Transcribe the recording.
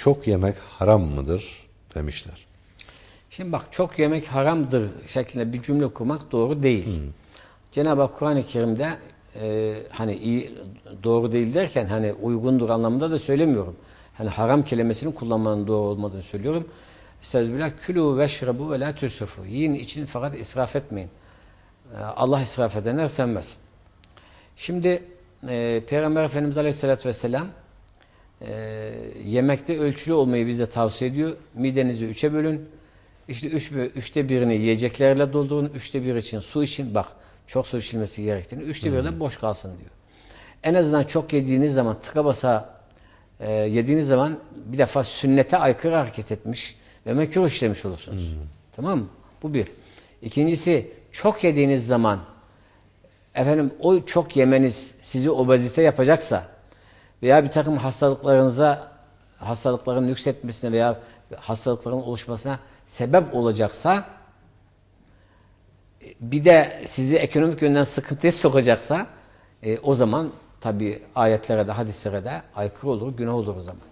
çok yemek haram mıdır demişler. Şimdi bak çok yemek haramdır şeklinde bir cümle kurmak doğru değil. Cenab-ı Hak Kur'an-ı Kerim'de e, hani iyi doğru değil derken hani uygundur anlamında da söylemiyorum. Hani haram kelimesini kullanmanın doğru olmadığını söylüyorum. Estağfirullah külü veşrebu ve la tüsrifu. Yiyin için fakat israf etmeyin. E, Allah israf edenler sevmez. Şimdi e, Peygamber Efendimiz Aleyhisselatü Vesselam e, yemekte ölçülü olmayı bize tavsiye ediyor. Midenizi üçe bölün. İşte üç, üçte birini yiyeceklerle doldurun. Üçte bir için su için bak çok su içilmesi gerektiğini. Üçte biri de boş kalsın diyor. En azından çok yediğiniz zaman tıka basa e, yediğiniz zaman bir defa sünnete aykırı hareket etmiş ve mekruh işlemiş olursunuz. Tamam mı? Bu bir. İkincisi çok yediğiniz zaman efendim o çok yemeniz sizi obezite yapacaksa veya bir takım hastalıklarınıza hastalıkların yükseltmesine veya hastalıkların oluşmasına sebep olacaksa bir de sizi ekonomik yönden sıkıntıya sokacaksa e, o zaman tabi ayetlere de hadislere de aykırı olur, günah olur o zaman.